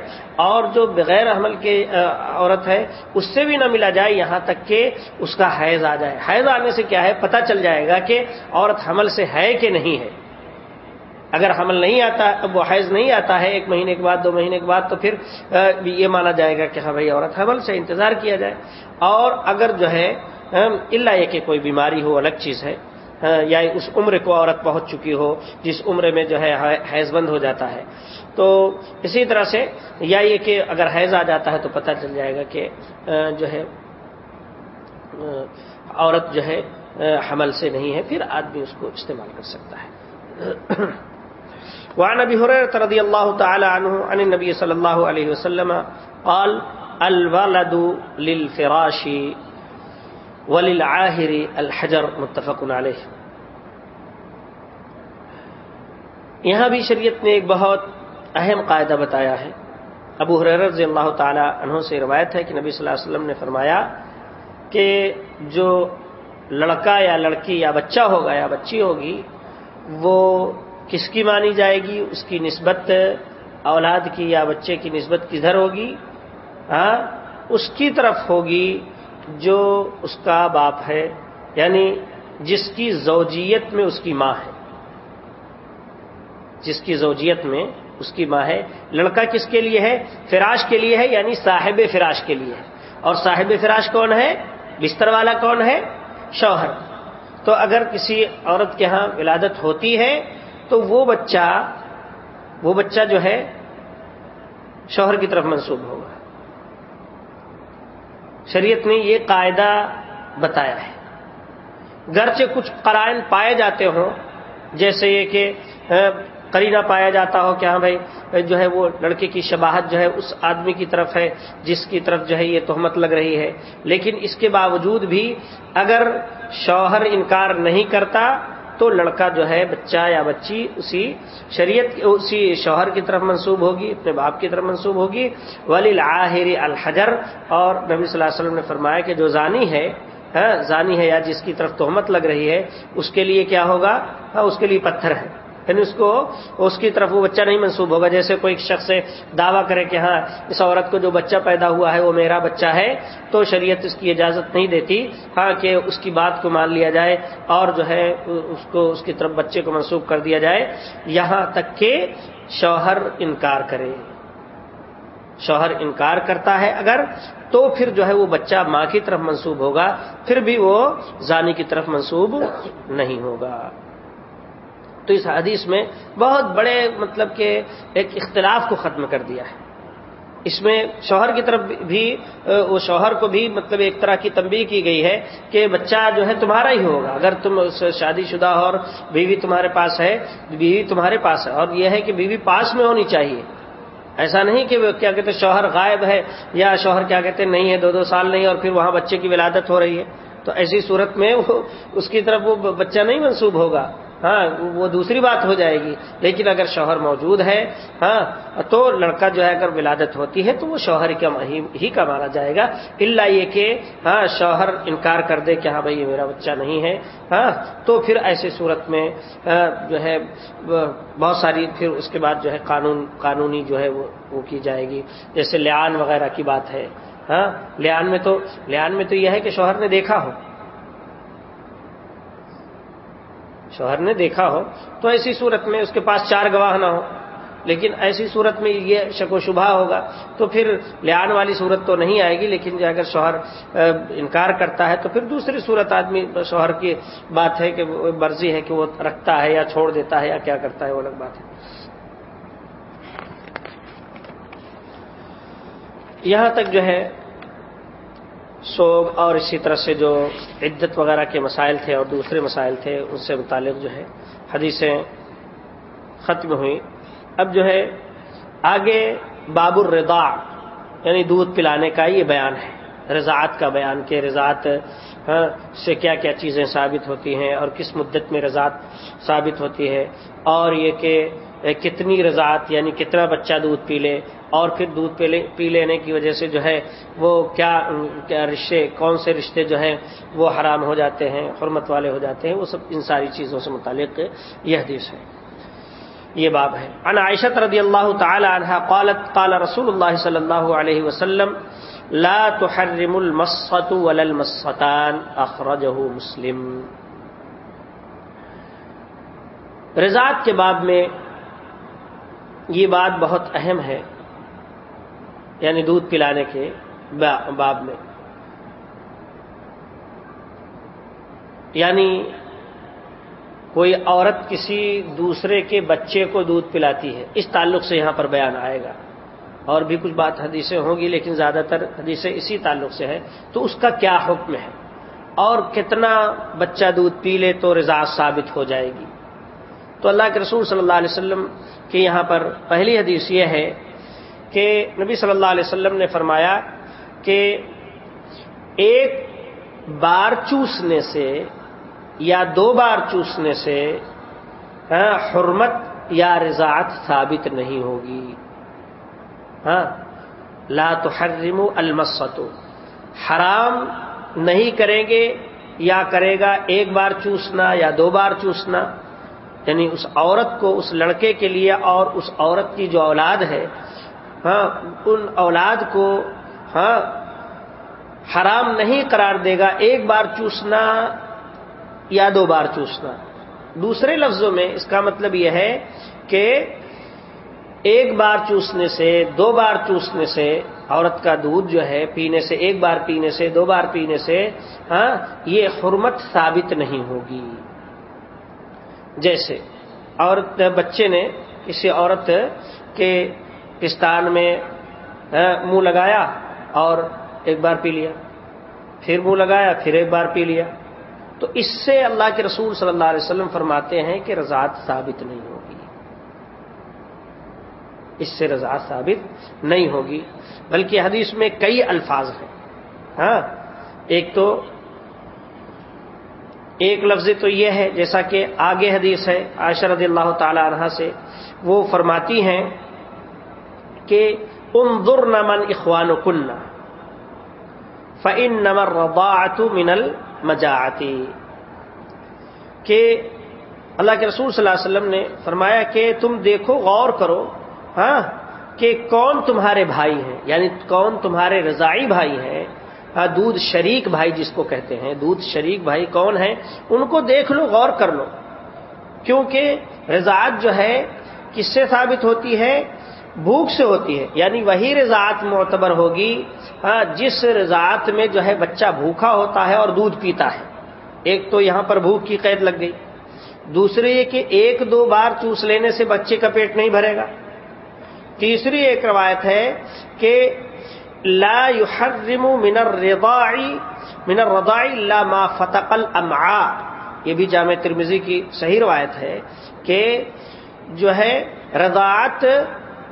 اور جو بغیر حمل کی عورت ہے اس سے بھی نہ ملا جائے، یہاں تک کہ اس کا حیض آ جائے۔ حیض آنے سے کیا ہے؟ پتہ چل جائے گا کہ عورت حمل سے ہے کہ نہیں ہے۔ اگر حمل نہیں آتا وہ حیض نہیں آتا ہے، ایک مہینے کے بعد، دو مہینے کے بعد تو پھر یہ مانا جائے گا کہ ہاں بھائی، عورت حمل سے انتظار کیا جائے۔ اور اگر جو ہے اللہ یہ کہ کوئی بیماری ہو، الگ چیز ہے یا اس عمر کو عورت پہنچ چکی ہو، جس عمر میں جو ہے حیض بند ہو جاتا ہے۔ تو اسی طرح سے، یا یہ کہ اگر حیض آ جاتا ہے تو پتہ چل جائے گا کہ جو ہے عورت جو ہے حمل سے نہیں ہے، پھر آدمی اس کو استعمال کر سکتا ہے۔ وعن ابي هريره رضي الله تعالى عنه عن النبي صلى الله عليه وسلم قال، الولد للفراش وللعاهر الحجر، متفق علیہ یہاں بھی شریعت نے ایک بہت اہم قاعدہ بتایا ہے۔ ابو حریر رضی اللہ تعالی عنہ سے روایت ہے کہ نبی صلی اللہ علیہ وسلم نے فرمایا کہ جو لڑکا یا لڑکی یا بچہ ہوگا یا بچی ہوگی، وہ کس کی مانی جائے گی؟ اس کی نسبت اولاد کی یا بچے کی نسبت کدھر ہوگی؟ ہاں اس کی طرف ہوگی جو اس کا باپ ہے یعنی جس کی زوجیت میں اس کی ماں ہے۔ جس کی زوجیت میں اس کی ماں ہے۔ لڑکا کس کے لیے ہے؟ فراش کے لیے ہے یعنی صاحب فراش کے لیے ہے۔ اور صاحب فراش کون ہے؟ بستر والا کون ہے؟ شوہر۔ تو اگر کسی عورت کے ہاں ولادت ہوتی ہے تو وہ بچہ وہ بچہ جو ہے شوہر کی طرف منسوب ہوگا۔ شریعت نے یہ قاعدہ بتایا ہے۔ گرچہ کچھ قرائن پائے جاتے ہوں، جیسے یہ کہ قرینہ پایا جاتا ہو کہ ہاں بھائی، جو ہے وہ لڑکے کی شباہت جو ہے اس آدمی کی طرف ہے، جس کی طرف جو ہے یہ تہمت لگ رہی ہے۔ لیکن اس کے باوجود بھی اگر شوہر انکار نہیں کرتا تو لڑکا جو ہے، بچہ یا بچی، اسی شریعت اسی شوہر کی طرف منسوب ہوگی، اپنے باپ کی طرف منسوب ہوگی۔ ولی الحر الحجر، اور نبی صلی اللہ علیہ وسلم نے فرمایا کہ جو زانی ہے ہاں، زانی ہے یا جس کی طرف تہمت لگ رہی ہے، اس کے لیے کیا ہوگا؟ ہاں، اس کے لیے پتھر ہے۔ یعنی اس کو اس کی طرف وہ بچہ نہیں منسوب ہوگا۔ جیسے کوئی شخص دعویٰ کرے کہ ہاں اس عورت کو جو بچہ پیدا ہوا ہے، وہ میرا بچہ ہے، تو شریعت اس کی اجازت نہیں دیتی۔ ہاں کہ اس کی بات کو مان لیا جائے اور جو ہے، اس کو اس کی طرف بچے کو منسوب کر دیا جائے۔ یہاں تک کہ شوہر انکار کرے۔ شوہر انکار کرتا ہے اگر، تو پھر جو ہے وہ بچہ ماں کی طرف منسوب ہوگا، پھر بھی وہ زانی کی طرف منسوب نہیں ہوگا۔ تو اس حدیث میں بہت بڑے مطلب کہ ایک اختلاف کو ختم کر دیا ہے۔ اس میں شوہر کی طرف بھی، وہ شوہر کو بھی مطلب ایک طرح کی تنبیہ کی گئی ہے کہ بچہ جو ہے تمہارا ہی ہوگا۔ اگر تم شادی شدہ اور بیوی تمہارے پاس ہے، بیوی تمہارے پاس ہے۔ اور یہ ہے کہ بیوی پاس میں ہونی چاہیے۔ ایسا نہیں کہ کیا کہتے شوہر غائب ہے یا شوہر کیا کہتے نہیں ہے دو دو سال نہیں اور پھر وہاں بچے کی ولادت ہو رہی ہے۔ تو ایسی صورت میں وہ، اس کی طرف وہ بچہ نہیں منسوب ہوگا۔ ہاں وہ دوسری بات ہو جائے گی۔ لیکن اگر شوہر موجود ہے ہاں تو لڑکا جو ہے، اگر ولادت ہوتی ہے، تو وہ شوہر ہی کا مانا جائے گا۔ اللہ یہ کہ ہاں شوہر انکار کر دے کہ ہاں بھائی، یہ میرا بچہ نہیں ہے ہاں تو پھر ایسی صورت میں ہاں، جو ہے، بہت ساری پھر اس کے بعد جو ہے، قانون، قانونی جو ہے وہ کی جائے گی۔ جیسے لیان وغیرہ کی بات ہے ہاں لیان میں تو، لیان میں تو یہ ہے کہ شوہر نے دیکھا ہو۔ شوہر نے دیکھا ہو تو ایسی صورت میں اس کے پاس چار گواہ نہ ہو۔ لیکن ایسی صورت میں یہ شک و شبہ ہوگا تو پھر لیان والی صورت تو نہیں آئے گی، لیکن اگر شوہر انکار کرتا ہے تو پھر دوسری صورت آدمی شوہر کی بات ہے کہ مرضی ہے کہ وہ رکھتا ہے یا چھوڑ دیتا ہے یا کیا کرتا ہے، وہ الگ بات ہے۔ یہاں تک جو ہے سوگ اور اسی طرح سے جو عدت وغیرہ کے مسائل تھے اور دوسرے مسائل تھے، ان سے متعلق جو ہے حدیثیں ختم ہوئیں۔ اب جو ہے، آگے باب الرضا یعنی دودھ پلانے کا یہ بیان ہے۔ رضاعت کا بیان کہ رضاعت ہاں، سے کیا کیا چیزیں ثابت ہوتی ہیں اور کس مدت میں رضاعت ثابت ہوتی ہے اور یہ کہ کتنی رضاعت یعنی کتنا بچہ دودھ پی لے اور پھر دودھ پی لینے کی وجہ سے جو ہے وہ کیا کیا رشتے کون سے رشتے جو ہیں وہ حرام ہو جاتے ہیں حرمت والے ہو جاتے ہیں وہ سب ان ساری چیزوں سے متعلق یہ حدیث ہے۔ یہ باب ہے۔ ان عائشت رضی اللہ تعالی عنہ قالت قال رسول اللہ صلی اللہ علیہ وسلم لا تحرم المسط ولا المسطان اخرجہ مسلم. رضاعت کے باب میں یہ بات بہت اہم ہے یعنی دودھ پلانے کے باب میں۔ یعنی کوئی عورت کسی دوسرے کے بچے کو دودھ پلاتی ہے، اس تعلق سے یہاں پر بیان آئے گا۔ اور بھی کچھ بات حدیثیں ہوں گی، لیکن زیادہ تر حدیثیں اسی تعلق سے ہے تو اس کا کیا حکم ہے؟ اور کتنا بچہ دودھ پی لے تو رضا ثابت ہو جائے گی؟ تو اللہ کے رسول صلی اللہ علیہ وسلم کی یہاں پر پہلی حدیث یہ ہے کہ نبی صلی اللہ علیہ وسلم نے فرمایا کہ ایک بار چوسنے سے یا دو بار چوسنے سے ہاں، حرمت یا رضاعت ثابت نہیں ہوگی۔ ہاں؟ لا تحرم المست حرام نہیں کریں گے یا کرے گا ایک بار چوسنا یا دو بار چوسنا. یعنی اس عورت کو اس لڑکے کے لیے اور اس عورت کی جو اولاد ہے ہاں ان اولاد کو ہاں حرام نہیں قرار دے گا ایک بار چوسنا یا دو بار چوسنا. دوسرے لفظوں میں اس کا مطلب یہ ہے کہ ایک بار چوسنے سے، دو بار چوسنے سے عورت کا دودھ جو ہے پینے سے، ایک بار پینے سے، دو بار پینے سے ہاں یہ حرمت ثابت نہیں ہوگی۔ جیسے عورت، بچے نے کسی عورت کے پستان میں ہاں، منہ لگایا اور ایک بار پی لیا، پھر منہ لگایا، پھر ایک بار پی لیا۔ تو اس سے اللہ کے رسول صلی اللہ علیہ وسلم فرماتے ہیں کہ رضاعت ثابت نہیں ہوگی۔ اس سے رضا ثابت نہیں ہوگی۔ بلکہ حدیث میں کئی الفاظ ہیں۔ ہاں ایک تو، ایک لفظ تو یہ ہے، جیسا کہ آگے حدیث ہے، عائشہ رضی اللہ تعالی عنہ سے، وہ فرماتی ہیں کہ انظر نمن اخوان و کن فن نمر رباعت من المجاعتی کہ اللہ کے رسول صلی اللہ علیہ وسلم نے فرمایا کہ تم دیکھو، غور کرو ہاں کہ کون تمہارے بھائی ہیں؟ یعنی کون تمہارے رضائی بھائی ہیں؟ ہاں دودھ شریک بھائی جس کو کہتے ہیں، دودھ شریک بھائی کون ہیں؟ ان کو دیکھ لو، غور کر لو۔ کیونکہ رضاعت جو ہے، کس سے ثابت ہوتی ہے؟ بھوک سے ہوتی ہے۔ یعنی وہی رضاعت معتبر ہوگی ہاں جس رضاعت میں جو ہے بچہ بھوکا ہوتا ہے اور دودھ پیتا ہے۔ ایک تو یہاں پر بھوک کی قید لگ گئی۔ دوسرے یہ کہ ایک دو بار چوس لینے سے بچے کا پیٹ نہیں بھرے گا۔ تیسری ایک روایت ہے کہ لا يحرم من الرضاع من الرضاع لا ما فتق الامعاء. یہ بھی جامع ترمزی کی صحیح روایت ہے کہ جو ہے رضاعت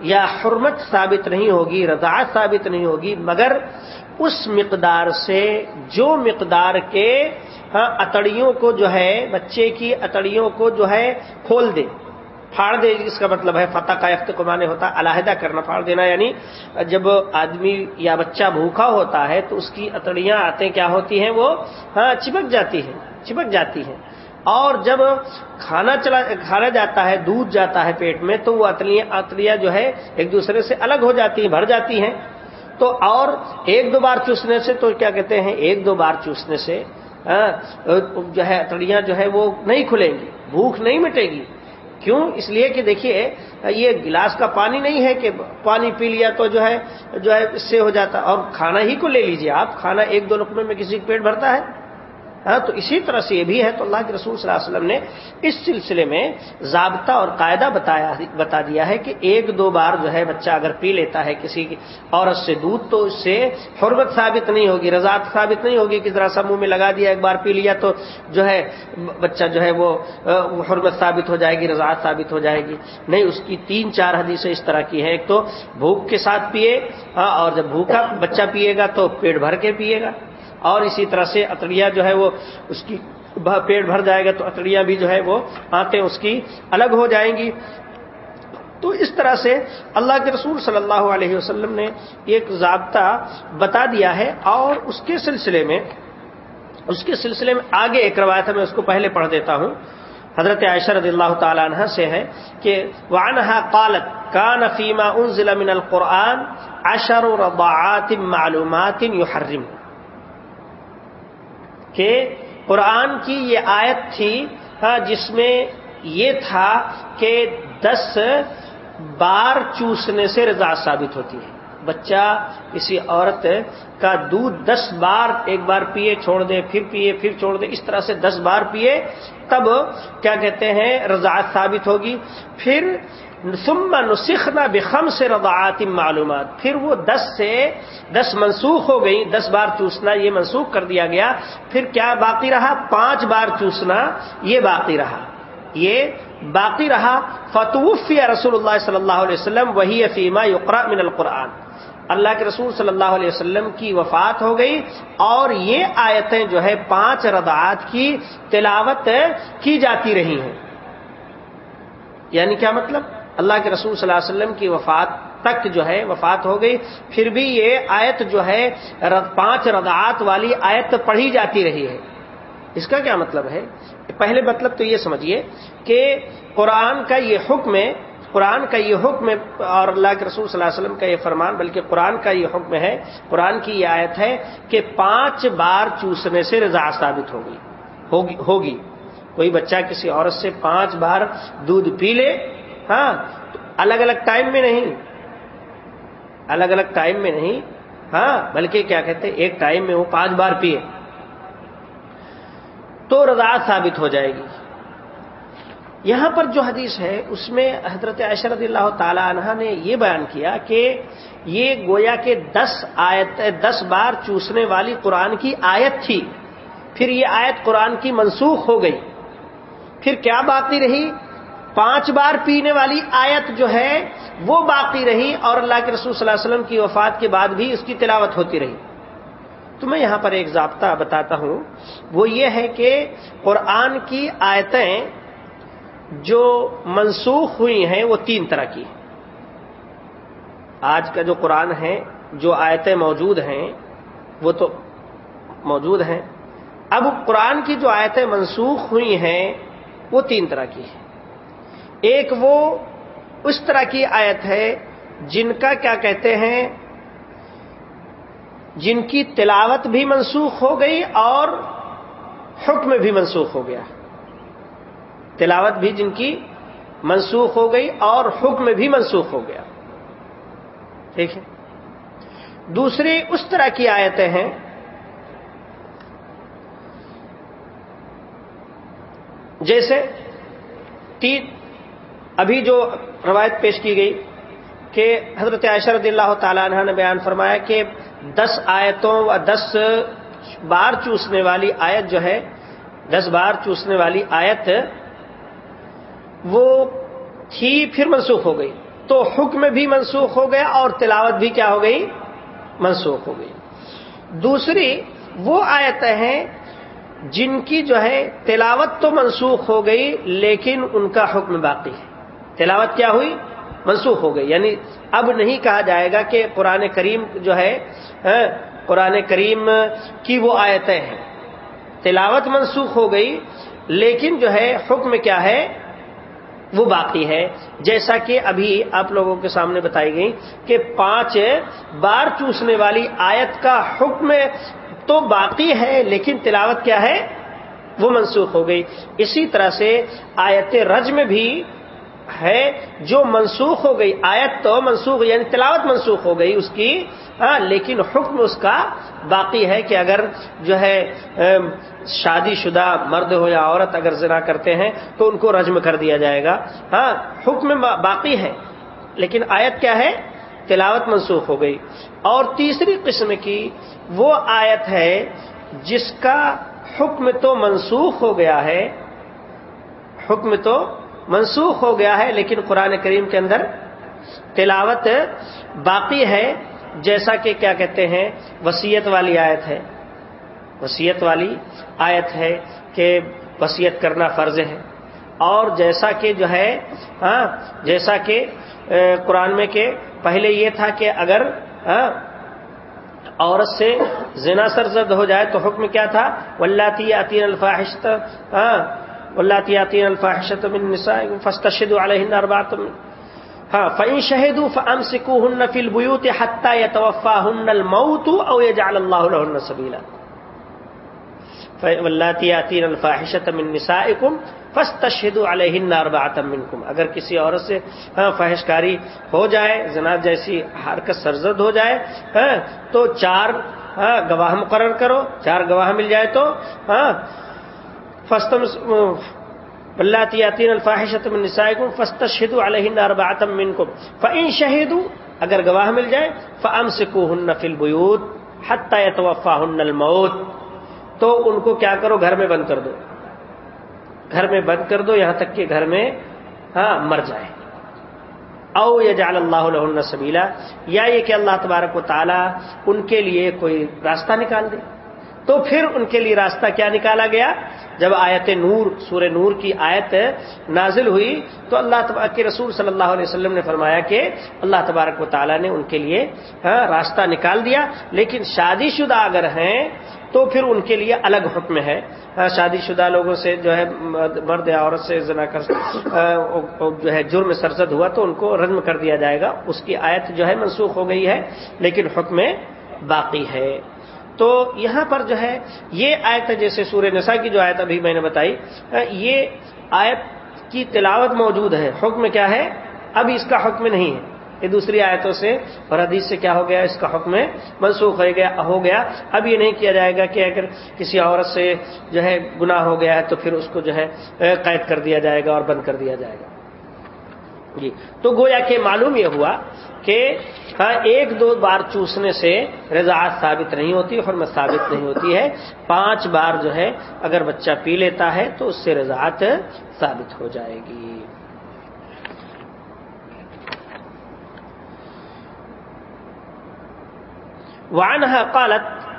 یا حرمت ثابت نہیں ہوگی، رضاعت ثابت نہیں ہوگی، مگر اس مقدار سے جو مقدار کے ہاں اتڑیوں کو جو ہے، بچے کی اتڑیوں کو جو ہے، کھول دے۔ پھاڑ دے، اس کا مطلب ہے فتح کا یخت کو مانے ہوتا علیحدہ کرنا، پھاڑ دینا یعنی جب آدمی یا بچہ بھوکا ہوتا ہے تو اس کی اتڑیاں، آتے کیا ہوتی ہیں وہ؟ ہاں چپک جاتی ہیں چپک جاتی ہیں۔ اور جب کھانا چلا، کھانا جاتا ہے، دودھ جاتا ہے پیٹ میں، تو وہ اتڑیاں جو ہے، ایک دوسرے سے الگ ہو جاتی ہیں، بھر جاتی ہیں۔ تو اور ایک دو بار چوسنے سے تو کیا کہتے ہیں؟ ایک دو بار چوسنے سے ہاں، جو ہے، اتڑیاں جو ہے وہ نہیں کھلیں گی، بھوک نہیں مٹے گی۔ کیوں؟ اس لیے کہ دیکھیے، یہ گلاس کا پانی نہیں ہے کہ پانی پی لیا تو جو ہے جو ہے، اس سے ہو جاتا۔ اور کھانا ہی کو لے لیجیے آپ۔ کھانا ایک دو لقمے میں کسی پیٹ بھرتا ہے۔ ہاں تو اسی طرح سے یہ بھی ہے تو اللہ کے رسول صلی اللہ علیہ وسلم نے اس سلسلے میں ضابطہ اور قاعدہ بتایا بتا دیا ہے کہ ایک دو بار جو ہے بچہ اگر پی لیتا ہے کسی کی عورت سے دودھ، تو اس سے حرمت ثابت نہیں ہوگی، رضاعت ثابت نہیں ہوگی، کس طرح سا منہ میں لگا دیا، ایک بار پی لیا تو جو ہے بچہ جو ہے وہ حرمت ثابت ہو جائے گی، رضاعت ثابت ہو جائے گی۔ نہیں، اس کی تین چار حدیثیں اس طرح کی ہے ایک تو بھوک کے ساتھ پیے ہاں، اور جب بھوکا بچہ پیے گا تو پیٹ بھر کے پیے گا۔ اور اسی طرح سے اتڑیا جو ہے وہ اس کی پیٹ بھر جائے گا تو اتڑیاں بھی جو ہے وہ آتے اس کی الگ ہو جائیں گی۔ تو اس طرح سے اللہ کے رسول صلی اللہ علیہ وسلم نے ایک ضابطہ بتا دیا ہے اور اس کے سلسلے میں اس کے سلسلے میں آگے ایک روایت ہے، میں اس کو پہلے پڑھ دیتا ہوں۔ حضرت عائشہ رضی اللہ تعالیٰ عنہ سے ہے کہ وعنہا قالت، کان فیما انزل من القرآن عشر رضاعات معلومات یحرم۔ کہ قرآن کی یہ آیت تھی ہاں، جس میں یہ تھا کہ دس بار چوسنے سے رضا ثابت ہوتی ہے۔ بچہ، کسی عورت کا دودھ دس بار ایک بار پیے، چھوڑ دے، پھر پیے، پھر چھوڑ دے، اس طرح سے دس بار پیے، تب کیا کہتے ہیں رضاعت ثابت ہوگی۔ پھر ثم نسخنا بخم سے معلومات۔ پھر وہ دس سے دس منسوخ ہو گئی دس بار چوسنا، یہ منسوخ کر دیا گیا۔ پھر کیا باقی رہا؟ پانچ بار چوسنا، یہ باقی رہا۔ یہ باقی رہا۔ فتوف یا رسول اللہ صلی اللہ علیہ وسلم وہی فیما یقرا من القرآن۔ اللہ کے رسول صلی اللہ علیہ وسلم کی وفات ہو گئی اور یہ آیتیں جو ہے پانچ ردعات کی تلاوت کی جاتی رہی ہیں۔ یعنی کیا مطلب؟ اللہ کے رسول صلی اللہ علیہ وسلم کی وفات تک جو ہے وفات ہو گئی پھر بھی یہ آیت جو ہے پانچ ردعات والی آیت پڑھی جاتی رہی ہے اس کا کیا مطلب ہے؟ پہلے مطلب تو یہ سمجھیے کہ قرآن کا یہ حکم ہے، قرآن کا یہ حکم اور اللہ کے رسول صلی اللہ علیہ وسلم کا یہ فرمان، بلکہ قرآن کا یہ حکم ہے، قرآن کی یہ آیت ہے کہ پانچ بار چوسنے سے رضا ثابت ہوگی ہوگی۔ کوئی بچہ کسی عورت سے پانچ بار دودھ پی لے ہاں الگ الگ ٹائم میں نہیں۔ الگ الگ ٹائم میں نہیں۔ ہاں بلکہ کیا کہتے ہیں، ایک ٹائم میں وہ پانچ بار پیے۔ تو رضا ثابت ہو جائے گی۔ یہاں پر جو حدیث ہے، اس میں حضرت رضی اللہ تعالی عنہ نے یہ بیان کیا کہ یہ گویا کے دس آیت، دس بار چوسنے والی قرآن کی آیت تھی۔ پھر یہ آیت قرآن کی منسوخ ہو گئی۔ پھر کیا باقی رہی؟ پانچ بار پینے والی آیت جو ہے وہ باقی رہی اور اللہ کے رسول صلی اللہ علیہ وسلم کی وفات کے بعد بھی اس کی تلاوت ہوتی رہی۔ تو میں یہاں پر ایک ضابطہ بتاتا ہوں۔ وہ یہ ہے کہ قرآن کی آیتیں جو منسوخ ہوئی ہیں وہ تین طرح کی آج کا جو قرآن ہے، جو آیتیں موجود ہیں، وہ تو موجود ہیں۔ اب قرآن کی جو آیتیں منسوخ ہوئی ہیں، وہ تین طرح کی ہیں۔ ایک وہ اس طرح کی آیت ہے جن کا کیا کہتے ہیں، جن کی تلاوت بھی منسوخ ہو گئی اور حکم بھی منسوخ ہو گیا۔ تلاوت بھی جن کی منسوخ ہو گئی اور حکم بھی منسوخ ہو گیا۔ ٹھیک ہے؟ دوسری اس طرح کی آیتیں ہیں۔ جیسے تین ابھی جو روایت پیش کی گئی کہ حضرت عائشہ رضی اللہ تعالیٰ عنہ نے بیان فرمایا کہ دس آیتوں و دس بار چوسنے والی آیت جو ہے، دس بار چوسنے والی آیت، وہ تھی پھر منسوخ ہو گئی۔ تو حکم بھی منسوخ ہو گیا اور تلاوت بھی کیا ہو گئی؟ منسوخ ہو گئی۔ دوسری وہ آیتیں ہیں جن کی جو ہے تلاوت تو منسوخ ہو گئی لیکن ان کا حکم باقی ہے۔ تلاوت کیا ہوئی؟ منسوخ ہو گئی۔ یعنی اب نہیں کہا جائے گا کہ قرآن کریم جو ہے ہاں، قرآن کریم کی وہ آیتیں ہیں۔ تلاوت منسوخ ہو گئی، لیکن جو ہے، حکم کیا ہے؟ وہ باقی ہے۔ جیسا کہ ابھی آپ لوگوں کے سامنے بتائی گئی کہ پانچ بار چوسنے والی آیت کا حکم تو باقی ہے، لیکن تلاوت کیا ہے؟ وہ منسوخ ہو گئی۔ اسی طرح سے آیت رج میں بھی ہے جو منسوخ ہو گئی، آیت تو منسوخ یعنی تلاوت منسوخ ہو گئی اس کی۔ ہاں لیکن حکم اس کا باقی ہے کہ اگر جو ہے شادی شدہ مرد ہو یا عورت اگر زنا کرتے ہیں تو ان کو رجم کر دیا جائے گا۔ ہاں حکم باقی ہے۔ لیکن آیت کیا ہے؟ تلاوت منسوخ ہو گئی۔ اور تیسری قسم کی وہ آیت ہے جس کا حکم تو منسوخ ہو گیا ہے۔ حکم تو منسوخ ہو گیا ہے، لیکن قرآن کریم کے اندر تلاوت باقی ہے، جیسا کہ کیا کہتے ہیں وسیعت والی آیت ہے۔ وسیعت والی آیت ہے کہ وسیعت کرنا فرض ہے۔ اور جیسا کہ جو ہے ہاں جیسا کہ قرآن میں کہ پہلے یہ تھا کہ اگر ہاں عورت سے زنا سرزد ہو جائے تو حکم کیا تھا؟ ولاتی عطین الفاحشت ہاں ولاتی عطین الفاحشت من فستشد علیہن اربعۃ ہاں فإن شهدوا فامسكوهن في البيوت حتى يتوفاهن الموت او يجعل الله لهن سبيلا. ولاتی عطین الفاحشت من نسائكم فستشهد علیہن اربعۃ منکم اگر کسی عورت سے ہاں فحشکاری ہو جائے زنا جیسی حرکت سرزد ہو جائے ہاں تو چار ہاں گواہ مقرر کرو، چار گواہ مل جائے تو ہاں فستم اللہ عطین الفاحشت من نسائکم فستشهد علیہن اربعۃ منکم. فان شهدوا اگر گواہ مل جائے فامسكوهن فی البیوت حتى يتوفاهن الموت. تو ان کو کیا کرو؟ گھر میں بند کر دو. گھر میں بند کر دو، یہاں تک کہ گھر میں ہاں مر جائے. او یا جال اللہ سبیلا، یا یہ کہ اللہ تبارک و تعالی ان کے لیے کوئی راستہ نکال دے. تو پھر ان کے لیے راستہ کیا نکالا گیا؟ جب آیت نور، سورہ نور کی آیت نازل ہوئی، تو اللہ تبارک کے رسول صلی اللہ علیہ وسلم نے فرمایا کہ اللہ تبارک و تعالیٰ نے ان کے لیے ہاں، راستہ نکال دیا۔ لیکن شادی شدہ اگر ہیں، تو پھر ان کے لیے الگ حکم ہے۔ ہاں، شادی شدہ لوگوں سے جو ہے، مرد یا عورت سے زنا کر ہاں، جو ہے، جرم سرزد ہوا، تو ان کو رزم کر دیا جائے گا۔ اس کی آیت جو ہے، منسوخ ہو گئی ہے، لیکن حکم باقی ہے۔ تو یہاں پر جو ہے، یہ آیت جیسے سورہ نسا کی جو آیت ابھی میں نے بتائی ہاں، یہ آیت کی تلاوت موجود ہے۔ حکم کیا ہے؟ اب اس کا حکم نہیں ہے۔ یہ دوسری آیتوں سے اور حدیث سے کیا ہو گیا؟ اس کا حکم منسوخ ہو گیا ہو گیا۔ اب یہ نہیں کیا جائے گا کہ اگر کسی عورت سے جو ہے گناہ ہو گیا ہے تو پھر اس کو جو ہے قید کر دیا جائے گا اور بند کر دیا جائے گا۔ جی۔ تو گویا کہ معلوم یہ ہوا کہ ایک دو بار چوسنے سے رضاعت ثابت نہیں ہوتی، حرمت ثابت نہیں ہوتی ہے۔ پانچ بار جو ہے، اگر بچہ پی لیتا ہے تو اس سے رضاعت ثابت ہو جائے گی۔ وانہ قالت،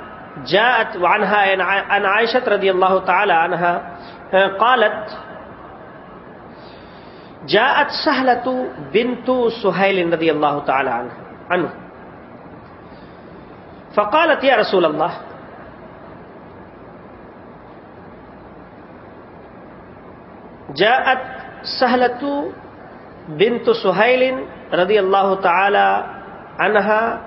جاءت وانہ یعنی عن رضی اللہ تعالی عنہ قالت جاءت سهلة بنت سهيل رضي الله تعالى عنه, عنه فقالت يا رسول الله جاءت سهلة بنت سهيل رضي الله تعالى عنها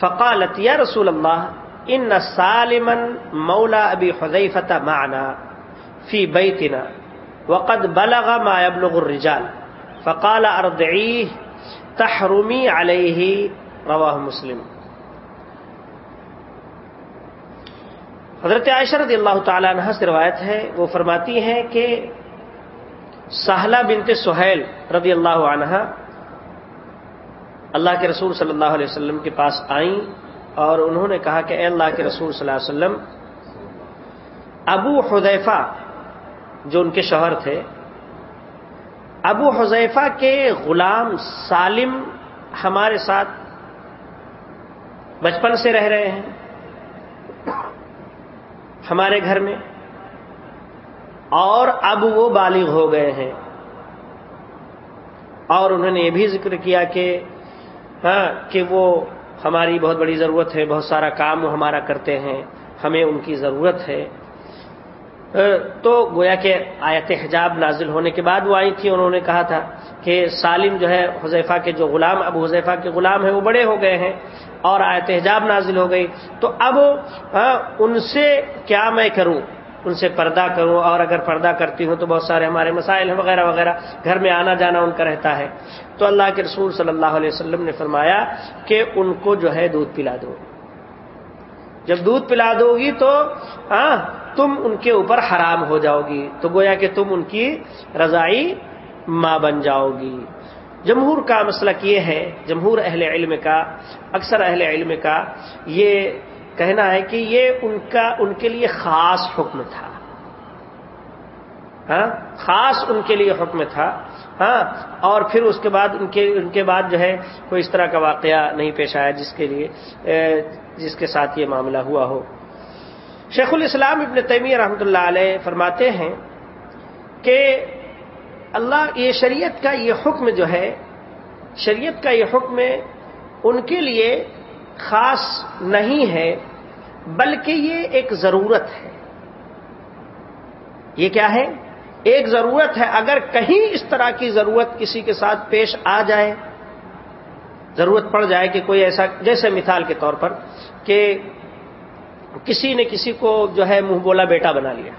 فقالت يا رسول الله ان سالما مولى ابي حذيفه معنا في بيتنا وقد بلغ ما يبلغ الرجال. فقال ارضعيه تحرمي عليه. رواه مسلم. حضرت عائشہ رضی اللہ تعالی عنہ سے روایت ہے، وہ فرماتی ہیں کہ سہلہ بنت سہیل رضی اللہ عنہ اللہ کے رسول صلی اللہ علیہ وسلم کے پاس آئیں اور انہوں نے کہا کہ اے اللہ کے رسول صلی اللہ علیہ وسلم، ابو حذیفہ جو ان کے شوہر تھے۔ ابو حذیفہ کے غلام سالم ہمارے ساتھ بچپن سے رہ رہے ہیں۔ ہمارے گھر میں۔ اور اب وہ بالغ ہو گئے ہیں۔ اور انہوں نے یہ بھی ذکر کیا کہ ہاں کہ وہ ہماری بہت بڑی ضرورت ہے، بہت سارا کام وہ ہمارا کرتے ہیں، ہمیں ان کی ضرورت ہے۔ تو گویا کہ آیت حجاب نازل ہونے کے بعد وہ آئی تھی، انہوں نے کہا تھا کہ سالم جو ہے حذیفہ کے جو غلام، ابو حذیفہ کے غلام ہیں، وہ بڑے ہو گئے ہیں اور آیت حجاب نازل ہو گئی۔ تو اب ان سے کیا میں کروں؟ ان سے پردہ کروں؟ اور اگر پردہ کرتی ہوں تو بہت سارے ہمارے مسائل ہیں، وغیرہ وغیرہ۔ گھر میں آنا جانا ان کا رہتا ہے۔ تو اللہ کے رسول صلی اللہ علیہ وسلم نے فرمایا کہ ان کو جو ہے دودھ پلا دو۔ جب دودھ پلا دو گی تو ہاں تم ان کے اوپر حرام ہو جاؤ گی۔ تو گویا کہ تم ان کی رضائی ماں بن جاؤ گی۔ جمہور کا مسلک یہ ہے، جمہور اہل علم کا، اکثر اہل علم کا یہ کہنا ہے کہ یہ ان کا، ان کے لیے خاص حکم تھا۔ ہاں خاص ان کے لیے حکم تھا۔ ہاں اور پھر اس کے بعد ان کے ان کے بعد جو ہے کوئی اس طرح کا واقعہ نہیں پیش آیا جس کے لیے جس کے ساتھ یہ معاملہ ہوا ہو۔ شیخ الاسلام ابن تیمیہ رحمۃ اللہ علیہ فرماتے ہیں کہ اللہ، یہ شریعت کا یہ حکم جو ہے، شریعت کا یہ حکم ان کے لیے خاص نہیں ہے، بلکہ یہ ایک ضرورت ہے۔ یہ کیا ہے؟ ایک ضرورت ہے۔ اگر کہیں اس طرح کی ضرورت کسی کے ساتھ پیش آ جائے ضرورت پڑ جائے کہ کوئی ایسا، جیسے مثال کے طور پر کہ کسی نے کسی کو جو ہے منہ بولا بیٹا بنا لیا۔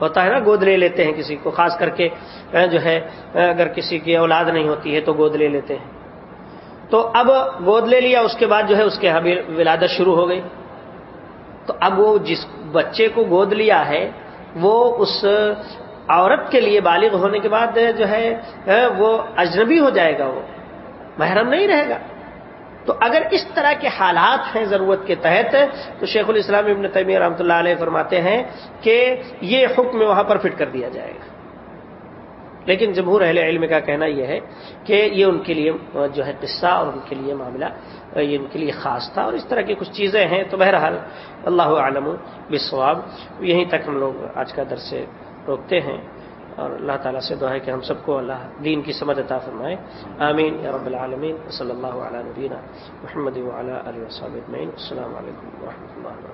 ہوتا ہے نا گود لے لیتے ہیں کسی کو، خاص کر کے جو ہے اگر کسی کی اولاد نہیں ہوتی ہے تو گود لے لیتے ہیں۔ تو اب گود لے لیا، اس کے بعد جو ہے اس کے یہاں ولادت شروع ہو گئی۔ تو اب وہ جس بچے کو گود لیا ہے، وہ اس عورت کے لیے بالغ ہونے کے بعد جو ہے وہ اجنبی ہو جائے گا وہ۔ محرم نہیں رہے گا۔ تو اگر اس طرح کے حالات ہیں ضرورت کے تحت، تو شیخ الاسلام ابن تیمیہ رحمۃ اللہ علیہ فرماتے ہیں کہ یہ حکم وہاں پر فٹ کر دیا جائے گا۔ لیکن جمہور اہل علم کا کہنا یہ ہے کہ یہ ان کے لیے جو ہے قصہ اور ان کے لیے معاملہ، یہ ان کے لیے خاص تھا اور اس طرح کی کچھ چیزیں ہیں۔ تو بہرحال اللہ عالم بسواب یہیں تک ہم لوگ آج کا درس روکتے ہیں۔ اور اللہ تعالیٰ سے دعا ہے کہ ہم سب کو اللہ دین کی سمجھ عطا فرمائے۔ آمین۔ یا رب العالمین۔ صلی اللہ علیہ نبینہ محمد علیہ السلام علیکم و رحمۃ اللہ